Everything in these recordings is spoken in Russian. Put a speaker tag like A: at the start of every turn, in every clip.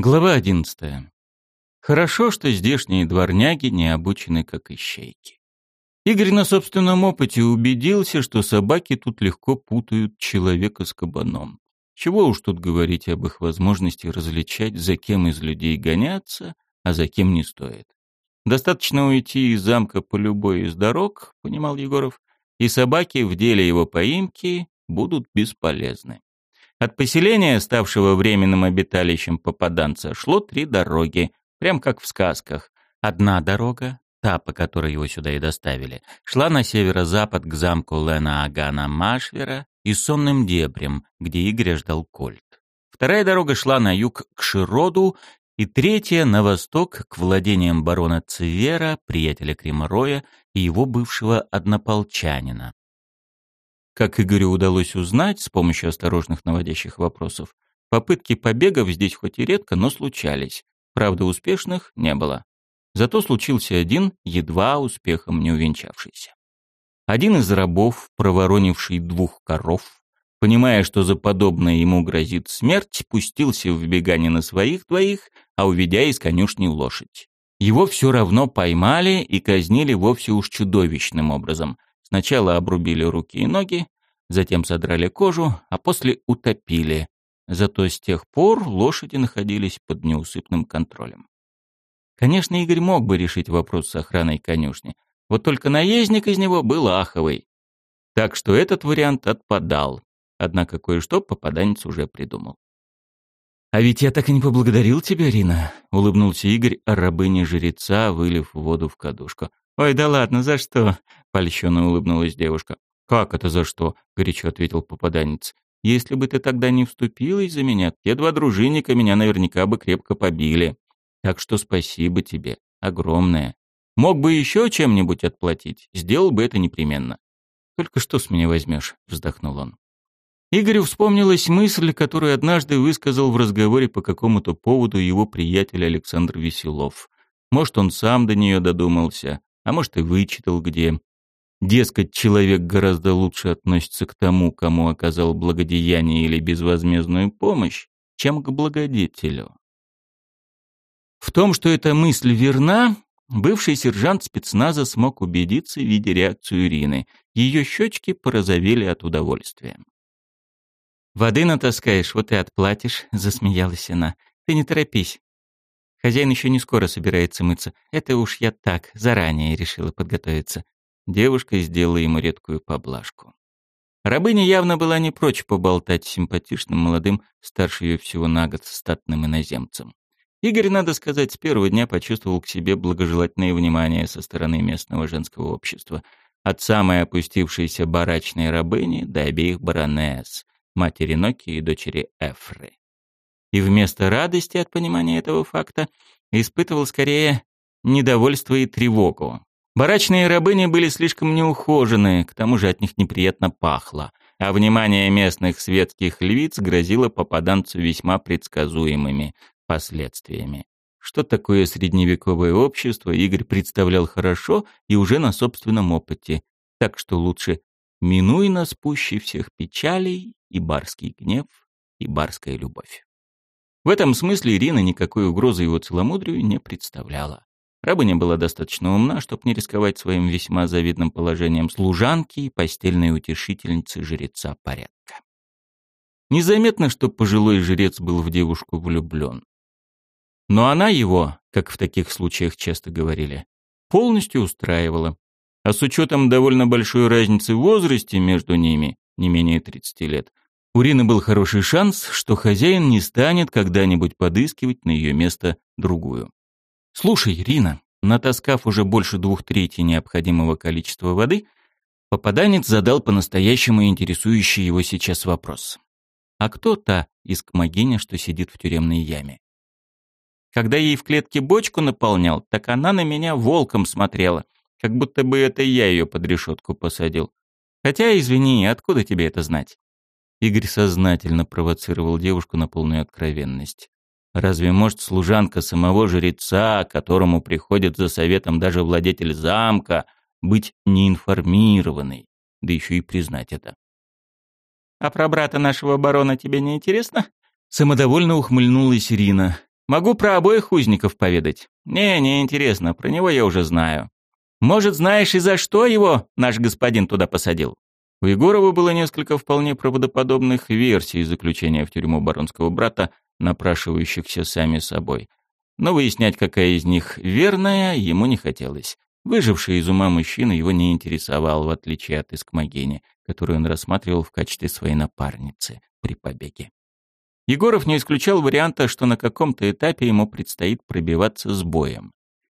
A: Глава одиннадцатая. Хорошо, что здешние дворняги не обучены как ищейки. Игорь на собственном опыте убедился, что собаки тут легко путают человека с кабаном. Чего уж тут говорить об их возможности различать, за кем из людей гоняться, а за кем не стоит. Достаточно уйти из замка по любой из дорог, понимал Егоров, и собаки в деле его поимки будут бесполезны. От поселения, ставшего временным обиталищем попаданца, шло три дороги, прям как в сказках. Одна дорога, та, по которой его сюда и доставили, шла на северо-запад к замку Лена Агана Машвера и сонным дебрям, где Игоря ждал Кольт. Вторая дорога шла на юг к Широду, и третья — на восток к владениям барона Цвера, приятеля Кремороя и его бывшего однополчанина. Как Игорю удалось узнать с помощью осторожных наводящих вопросов, попытки побегов здесь хоть и редко, но случались. Правда, успешных не было. Зато случился один, едва успехом не увенчавшийся. Один из рабов, проворонивший двух коров, понимая, что за подобное ему грозит смерть, пустился в бегание на своих двоих, а уведя из конюшни лошадь. Его все равно поймали и казнили вовсе уж чудовищным образом. Сначала обрубили руки и ноги, затем содрали кожу, а после утопили. Зато с тех пор лошади находились под неусыпным контролем. Конечно, Игорь мог бы решить вопрос с охраной конюшни, вот только наездник из него был аховый. Так что этот вариант отпадал. Однако кое-что попаданец уже придумал. «А ведь я так и не поблагодарил тебя, Рина», — улыбнулся Игорь, а рабыне жреца, вылив воду в кадушку. «Ой, да ладно, за что?» — польщенно улыбнулась девушка. «Как это за что?» — горячо ответил попаданец. «Если бы ты тогда не вступилась за меня, те два дружинника меня наверняка бы крепко побили. Так что спасибо тебе, огромное. Мог бы еще чем-нибудь отплатить, сделал бы это непременно. Только что с меня возьмешь?» — вздохнул он. Игорю вспомнилась мысль, которую однажды высказал в разговоре по какому-то поводу его приятель Александр Веселов. Может, он сам до нее додумался, а может и вычитал где. Дескать, человек гораздо лучше относится к тому, кому оказал благодеяние или безвозмездную помощь, чем к благодетелю. В том, что эта мысль верна, бывший сержант спецназа смог убедиться, видя реакцию Ирины. Ее щечки порозовели от удовольствия. «Воды натаскаешь, вот и отплатишь», — засмеялась она. «Ты не торопись. Хозяин еще не скоро собирается мыться. Это уж я так, заранее решила подготовиться. Девушка сделала ему редкую поблажку. Рабыня явно была не прочь поболтать с симпатичным молодым, старше ее всего на год, статным иноземцем. Игорь, надо сказать, с первого дня почувствовал к себе благожелательное внимание со стороны местного женского общества. От самой опустившейся барачной рабыни до обеих баронесс, матери Ноки и дочери Эфры и вместо радости от понимания этого факта испытывал скорее недовольство и тревогу. Барачные рабыни были слишком неухоженные, к тому же от них неприятно пахло, а внимание местных светских львиц грозило попаданцу весьма предсказуемыми последствиями. Что такое средневековое общество, Игорь представлял хорошо и уже на собственном опыте, так что лучше минуй нас пуще всех печалей и барский гнев, и барская любовь. В этом смысле Ирина никакой угрозы его целомудрию не представляла. Рабыня была достаточно умна, чтобы не рисковать своим весьма завидным положением служанки и постельной утешительницы жреца порядка. Незаметно, что пожилой жрец был в девушку влюблен. Но она его, как в таких случаях часто говорили, полностью устраивала. А с учетом довольно большой разницы в возрасте между ними, не менее 30 лет, у Рины был хороший шанс, что хозяин не станет когда-нибудь подыскивать на ее место другую. «Слушай, Рина», натаскав уже больше двух третей необходимого количества воды, попаданец задал по-настоящему интересующий его сейчас вопрос. «А кто та искмогиня, что сидит в тюремной яме?» Когда ей в клетке бочку наполнял, так она на меня волком смотрела, как будто бы это я ее под решетку посадил. Хотя, извини, откуда тебе это знать? Игорь сознательно провоцировал девушку на полную откровенность. Разве может служанка самого жреца, которому приходит за советом даже владетель замка, быть неинформированной, да еще и признать это? «А про брата нашего барона тебе не интересно?» Самодовольно ухмыльнулась Ирина. Могу про обоих узников поведать. Не, не интересно, про него я уже знаю. Может, знаешь и за что его наш господин туда посадил? У Егорова было несколько вполне правдоподобных версий заключения в тюрьму баронского брата, напрашивающихся сами собой. Но выяснять, какая из них верная, ему не хотелось. Выживший из ума мужчина его не интересовал, в отличие от Искмогени, которую он рассматривал в качестве своей напарницы при побеге. Егоров не исключал варианта, что на каком-то этапе ему предстоит пробиваться с боем.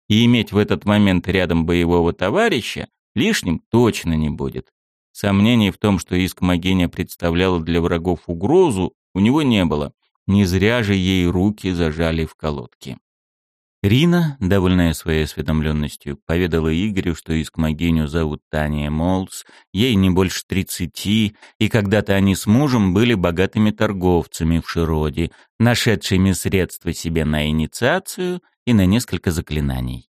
A: И иметь в этот момент рядом боевого товарища лишним точно не будет. Сомнений в том, что иск представляла для врагов угрозу, у него не было. Не зря же ей руки зажали в колодке. Рина, довольная своей осведомленностью, поведала Игорю, что искмогиню зовут Таня Молс, ей не больше тридцати, и когда-то они с мужем были богатыми торговцами в Широде, нашедшими средства себе на инициацию и на несколько заклинаний.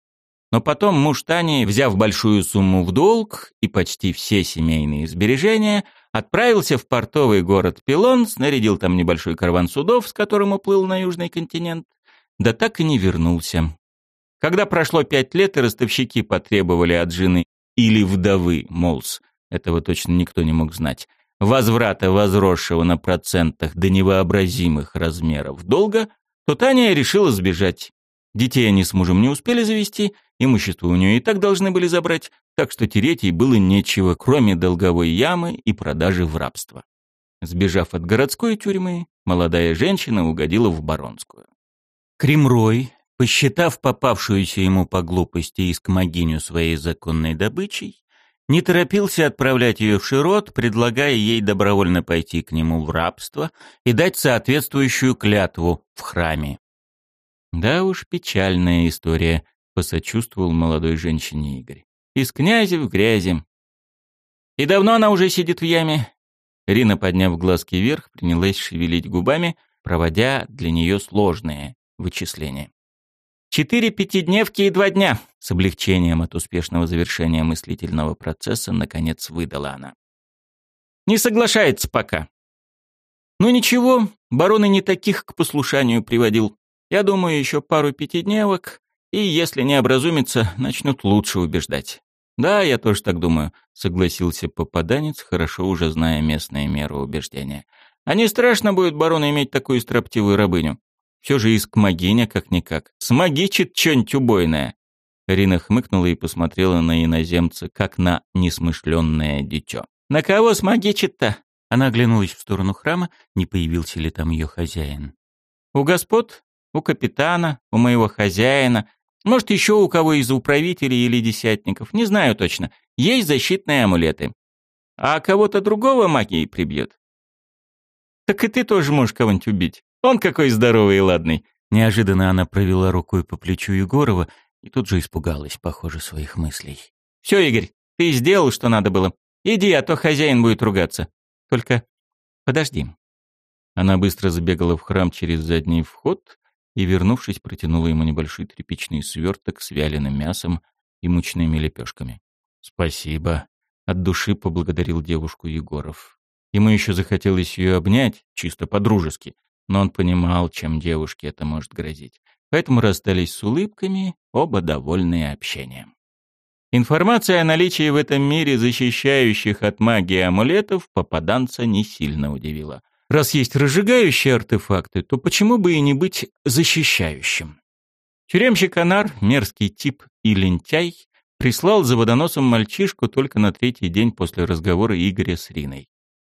A: Но потом муж Тани, взяв большую сумму в долг и почти все семейные сбережения, отправился в портовый город Пилон, снарядил там небольшой караван судов, с которым уплыл на южный континент, да так и не вернулся. Когда прошло пять лет, и ростовщики потребовали от жены или вдовы Молс, этого точно никто не мог знать, возврата возросшего на процентах до невообразимых размеров долга, то Таня решила сбежать. Детей они с мужем не успели завести, имущество у нее и так должны были забрать, так что тереть ей было нечего, кроме долговой ямы и продажи в рабство. Сбежав от городской тюрьмы, молодая женщина угодила в баронскую. Кремрой, посчитав попавшуюся ему по глупости искмогиню своей законной добычей, не торопился отправлять ее в Широт, предлагая ей добровольно пойти к нему в рабство и дать соответствующую клятву в храме. «Да уж, печальная история», — посочувствовал молодой женщине Игорь. «Из князя в грязи». «И давно она уже сидит в яме?» Рина, подняв глазки вверх, принялась шевелить губами, проводя для нее сложные, вычисления. Четыре пятидневки и два дня, с облегчением от успешного завершения мыслительного процесса, наконец выдала она. Не соглашается пока. Ну ничего, барон и не таких к послушанию приводил. Я думаю, еще пару пятидневок, и если не образумится, начнут лучше убеждать. Да, я тоже так думаю, согласился попаданец, хорошо уже зная местные меры убеждения. А не страшно будет барону иметь такую строптивую рабыню. Все же иск могиня как-никак. Смогичит что-нибудь убойное. Рина хмыкнула и посмотрела на иноземца, как на несмышленное дитё. «На кого смогичит-то?» Она оглянулась в сторону храма, не появился ли там ее хозяин. «У господ? У капитана? У моего хозяина? Может, еще у кого из управителей или десятников? Не знаю точно. Есть защитные амулеты. А кого-то другого магией прибьет? Так и ты тоже можешь кого-нибудь убить. Он какой здоровый и ладный. Неожиданно она провела рукой по плечу Егорова и тут же испугалась, похоже, своих мыслей. «Все, Игорь, ты сделал, что надо было. Иди, а то хозяин будет ругаться. Только подожди». Она быстро забегала в храм через задний вход и, вернувшись, протянула ему небольшой тряпичный сверток с вяленым мясом и мучными лепешками. «Спасибо», — от души поблагодарил девушку Егоров. Ему еще захотелось ее обнять, чисто по-дружески, но он понимал, чем девушке это может грозить. Поэтому расстались с улыбками, оба довольные общением. Информация о наличии в этом мире защищающих от магии амулетов попаданца не сильно удивила. Раз есть разжигающие артефакты, то почему бы и не быть защищающим? Тюремщик Анар, мерзкий тип и лентяй, прислал за водоносом мальчишку только на третий день после разговора Игоря с Риной.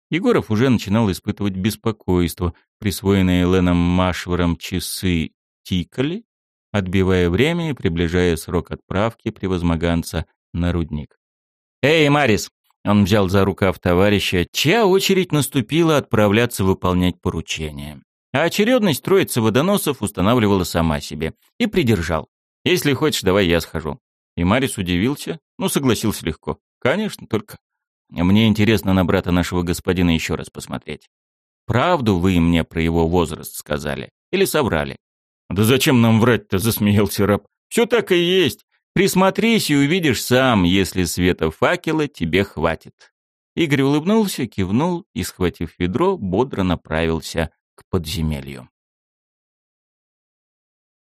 A: Егоров уже начинал испытывать беспокойство. Присвоенные Леном Машваром часы тикали, отбивая время и приближая срок отправки превозмоганца на рудник. «Эй, Марис!» — он взял за рукав товарища, чья очередь наступила отправляться выполнять поручение. А очередность троицы водоносов устанавливала сама себе. И придержал. «Если хочешь, давай я схожу». И Марис удивился, ну, согласился легко. «Конечно, только мне интересно на брата нашего господина еще раз посмотреть. Правду вы мне про его возраст сказали? Или соврали? Да зачем нам врать-то, засмеялся раб. Все так и есть. Присмотрись и увидишь сам, если света факела тебе хватит. Игорь улыбнулся, кивнул и, схватив ведро, бодро направился к подземелью.